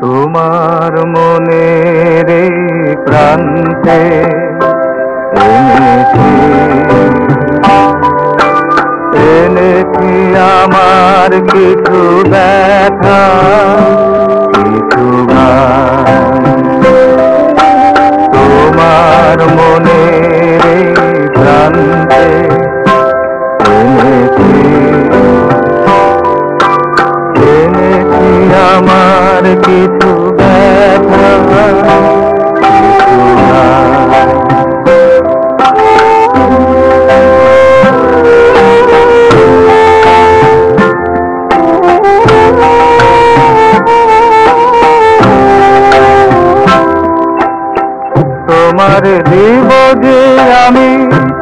তোমার মনের প্রান্তে এনেছি। এনেছি আমার কিছু ব্যথা কিছু ব্যথা তোমার দিব যে আমি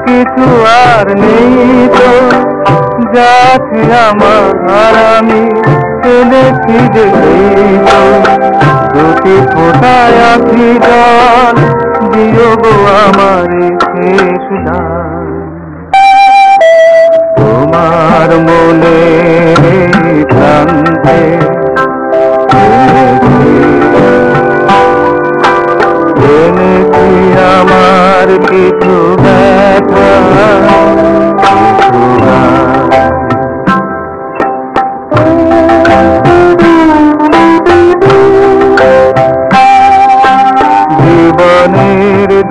কিছু আর নেই তো যাচ্ছে আমার আমি যে এই দুটি ফোটায় আছি জল দিও গো আমার তোমার মনে প্রান্তে আমার কিছু ব্যথা।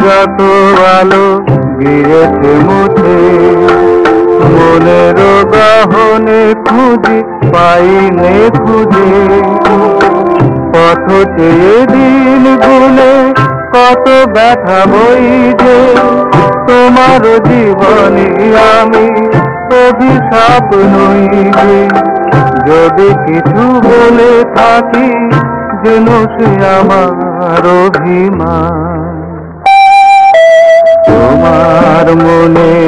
যত আলো গিয়েছে মুছে, মনের গহনে খুঁজি, পাইনে খুঁজে। পথ চেয়ে দিন গুলে কত ব্যথা বই যে, তোমার জীবনে আমি অভিশাপ নই যে। যদি কিছু বলে থাকি, যেন সে আমার অভিমান। তোমার